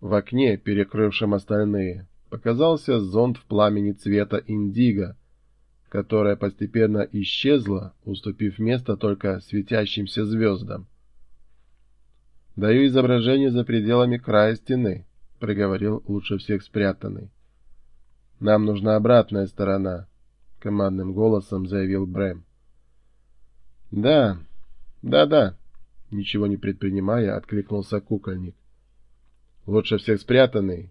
В окне, перекрывшем остальные, показался зонд в пламени цвета индиго, которое постепенно исчезло, уступив место только светящимся звездам. «Даю изображение за пределами края стены», — проговорил лучше всех спрятанный. «Нам нужна обратная сторона», — командным голосом заявил Брэм. «Да, да-да», — ничего не предпринимая, откликнулся кукольник. «Лучше всех спрятанный».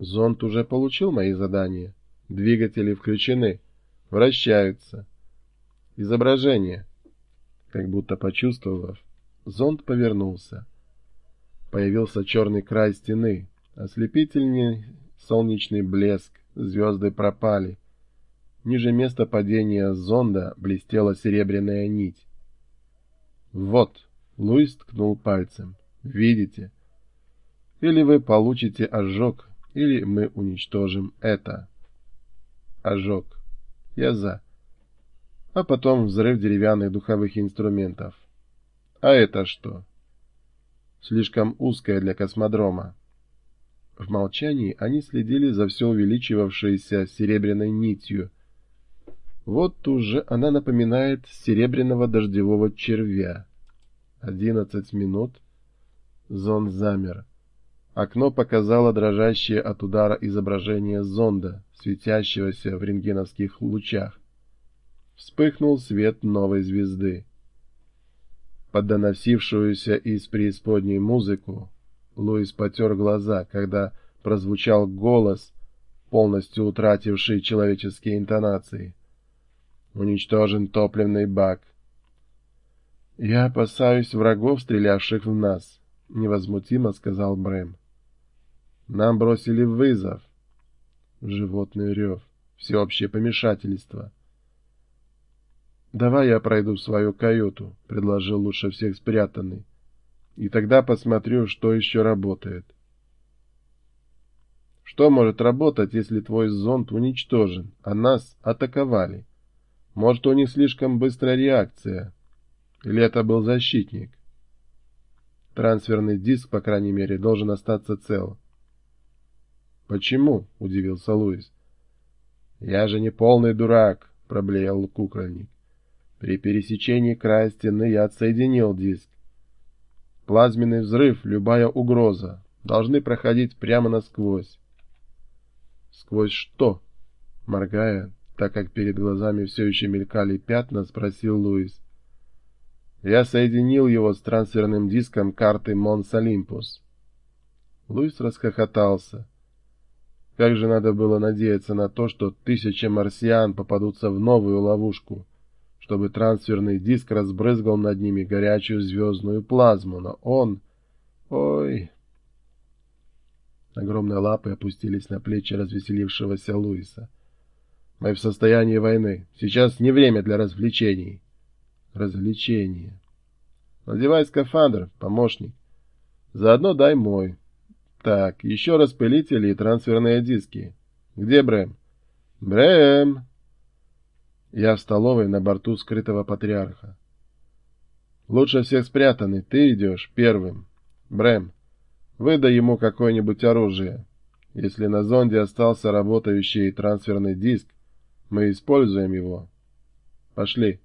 «Зонд уже получил мои задания. Двигатели включены. Вращаются. Изображение». Как будто почувствовав, зонд повернулся. Появился черный край стены, ослепительный солнечный блеск, звезды пропали. Ниже места падения зонда блестела серебряная нить. «Вот», — Луис ткнул пальцем, — «видите? Или вы получите ожог, или мы уничтожим это». Ожог. Я за. А потом взрыв деревянных духовых инструментов. А это что? Слишком узкое для космодрома. В молчании они следили за все увеличивавшейся серебряной нитью. Вот уже она напоминает серебряного дождевого червя. Одиннадцать минут. Зонд замер. Окно показало дрожащее от удара изображение зонда, светящегося в рентгеновских лучах. Вспыхнул свет новой звезды под доносившуюся из преисподней музыку, Луис потер глаза, когда прозвучал голос, полностью утративший человеческие интонации. «Уничтожен топливный бак». «Я опасаюсь врагов, стрелявших в нас», — невозмутимо сказал Брэм. «Нам бросили вызов». Животный рев, всеобщее помешательство — «Давай я пройду в свою каюту», — предложил лучше всех спрятанный. «И тогда посмотрю, что еще работает». «Что может работать, если твой зонд уничтожен, а нас атаковали? Может, у них слишком быстрая реакция? Или это был защитник?» Трансферный диск, по крайней мере, должен остаться цел. «Почему?» — удивился Луис. «Я же не полный дурак», — проблеял кукольник. При пересечении края стены я отсоединил диск. Плазменный взрыв, любая угроза, должны проходить прямо насквозь. Сквозь что? Моргая, так как перед глазами все еще мелькали пятна, спросил Луис. Я соединил его с трансферным диском карты Монс Олимпус. Луис расхохотался. Как же надо было надеяться на то, что тысячи марсиан попадутся в новую ловушку — чтобы трансферный диск разбрызгал над ними горячую звездную плазму, но он... Ой... Огромные лапы опустились на плечи развеселившегося Луиса. «Мы в состоянии войны. Сейчас не время для развлечений». «Развлечения». «Надевай скафандр, помощник. Заодно дай мой. Так, еще распылители и трансферные диски. Где Брэм?» «Брэм!» Я в столовой на борту скрытого патриарха. Лучше всех спрятанный, ты идешь первым. Брэм, выдай ему какое-нибудь оружие. Если на зонде остался работающий трансферный диск, мы используем его. Пошли.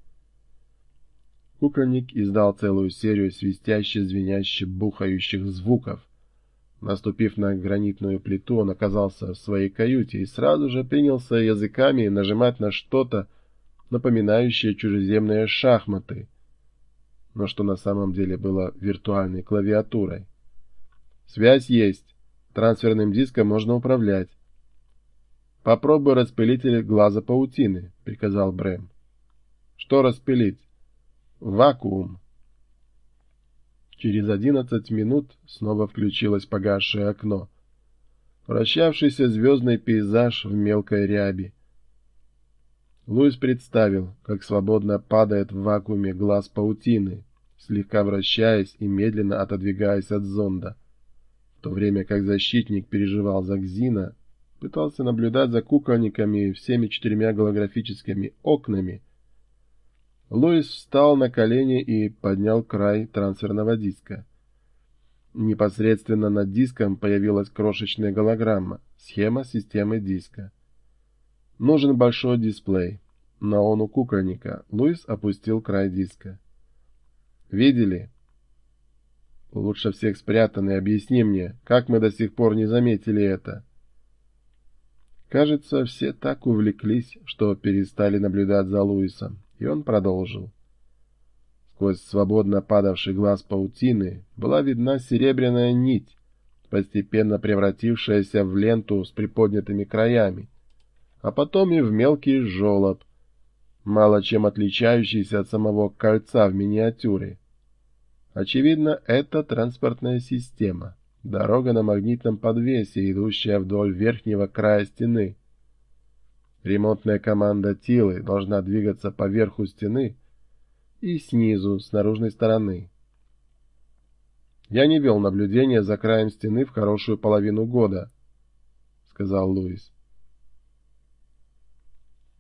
Кукольник издал целую серию свистящих, звенящих, бухающих звуков. Наступив на гранитную плиту, он оказался в своей каюте и сразу же принялся языками нажимать на что-то, напоминающее чужеземные шахматы, но что на самом деле было виртуальной клавиатурой. Связь есть. Трансферным диском можно управлять. «Попробуй распылитель глаза паутины», — приказал Брэм. «Что распылить?» «Вакуум». Через одиннадцать минут снова включилось погасшее окно. Вращавшийся звездный пейзаж в мелкой ряби. Луис представил, как свободно падает в вакууме глаз паутины, слегка вращаясь и медленно отодвигаясь от зонда. В то время как защитник переживал за Гзина, пытался наблюдать за кукольниками всеми четырьмя голографическими окнами, Луис встал на колени и поднял край трансферного диска. Непосредственно над диском появилась крошечная голограмма, схема системы диска. Нужен большой дисплей. На он у кукольника. Луис опустил край диска. «Видели?» «Лучше всех спрятанный. Объясни мне, как мы до сих пор не заметили это?» Кажется, все так увлеклись, что перестали наблюдать за Луисом, и он продолжил. Сквозь свободно падавший глаз паутины была видна серебряная нить, постепенно превратившаяся в ленту с приподнятыми краями, а потом и в мелкий жолоб, мало чем отличающийся от самого кольца в миниатюре. Очевидно, это транспортная система. Дорога на магнитном подвесе, идущая вдоль верхнего края стены. Ремонтная команда Тилы должна двигаться по верху стены и снизу, с наружной стороны. «Я не вел наблюдения за краем стены в хорошую половину года», — сказал Луис.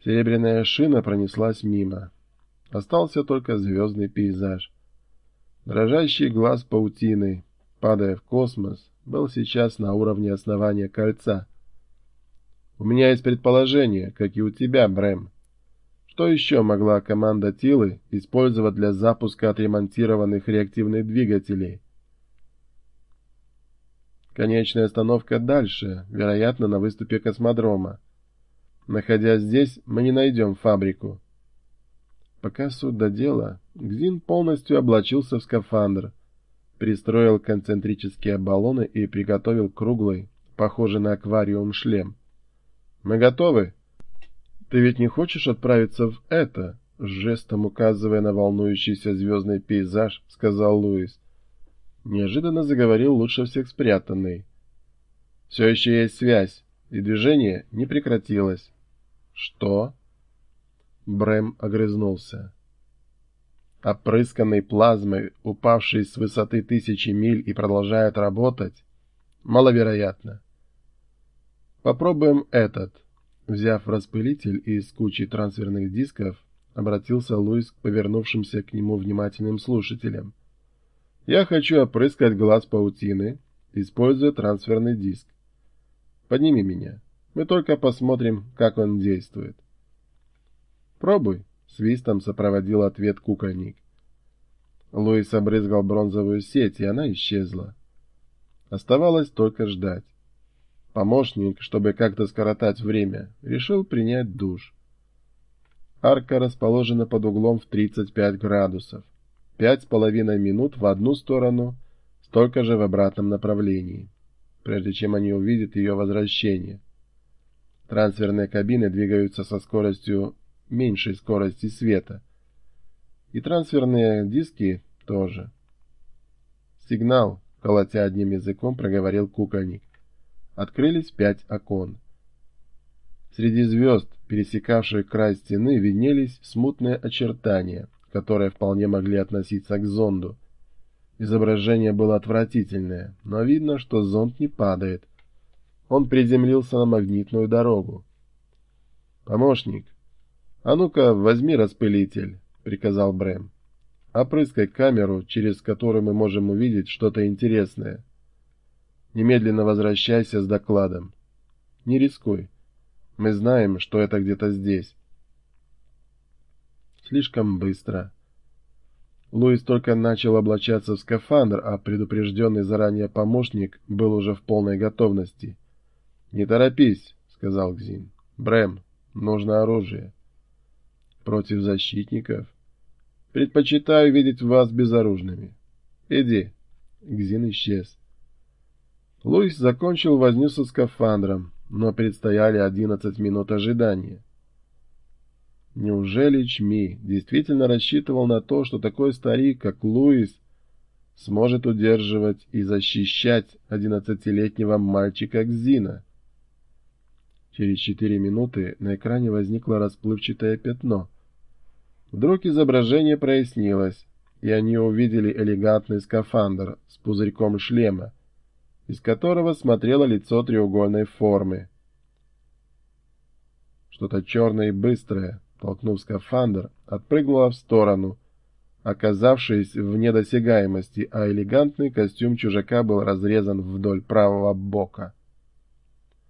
Серебряная шина пронеслась мимо. Остался только звездный пейзаж. Дрожащий глаз паутины — падая в космос, был сейчас на уровне основания кольца. У меня есть предположение, как и у тебя, Брэм. Что еще могла команда Тилы использовать для запуска отремонтированных реактивных двигателей? Конечная остановка дальше, вероятно, на выступе космодрома. Находясь здесь, мы не найдем фабрику. Пока суд до Гзин полностью облачился в скафандр — пристроил концентрические баллоны и приготовил круглый, похожий на аквариум шлем. «Мы готовы?» «Ты ведь не хочешь отправиться в это?» Жестом указывая на волнующийся звездный пейзаж, сказал Луис. Неожиданно заговорил лучше всех спрятанный. «Все еще есть связь, и движение не прекратилось». «Что?» Брэм огрызнулся опрысканный плазмой, упавший с высоты тысячи миль и продолжает работать, маловероятно. Попробуем этот. Взяв распылитель из кучи трансферных дисков, обратился Луис к повернувшимся к нему внимательным слушателям. Я хочу опрыскать глаз паутины, используя трансферный диск. Подними меня. Мы только посмотрим, как он действует. Пробуй. Свистом сопроводил ответ кукольник. Луис обрызгал бронзовую сеть, и она исчезла. Оставалось только ждать. Помощник, чтобы как-то скоротать время, решил принять душ. Арка расположена под углом в 35 градусов. Пять с половиной минут в одну сторону, столько же в обратном направлении, прежде чем они увидят ее возвращение. Трансферные кабины двигаются со скоростью меньшей скорости света. И трансферные диски тоже. Сигнал, колотя одним языком, проговорил кукольник. Открылись пять окон. Среди звезд, пересекавших край стены, виднелись смутные очертания, которые вполне могли относиться к зонду. Изображение было отвратительное, но видно, что зонд не падает. Он приземлился на магнитную дорогу. «Помощник, «А ну-ка, возьми распылитель», — приказал Брэм. «Опрыскай камеру, через которую мы можем увидеть что-то интересное. Немедленно возвращайся с докладом. Не рискуй. Мы знаем, что это где-то здесь». Слишком быстро. Луис только начал облачаться в скафандр, а предупрежденный заранее помощник был уже в полной готовности. «Не торопись», — сказал Гзин. «Брэм, нужно оружие» против защитников. Предпочитаю видеть вас безоружными. Иди. Гзин исчез. Луис закончил возню со скафандром, но предстояли одиннадцать минут ожидания. Неужели Чми действительно рассчитывал на то, что такой старик, как Луис, сможет удерживать и защищать одиннадцатилетнего мальчика Гзина? Через четыре минуты на экране возникло расплывчатое пятно. Вдруг изображение прояснилось, и они увидели элегантный скафандр с пузырьком шлема, из которого смотрело лицо треугольной формы. Что-то черное и быстрое, толкнув скафандр, отпрыгнуло в сторону, оказавшись в недосягаемости, а элегантный костюм чужака был разрезан вдоль правого бока.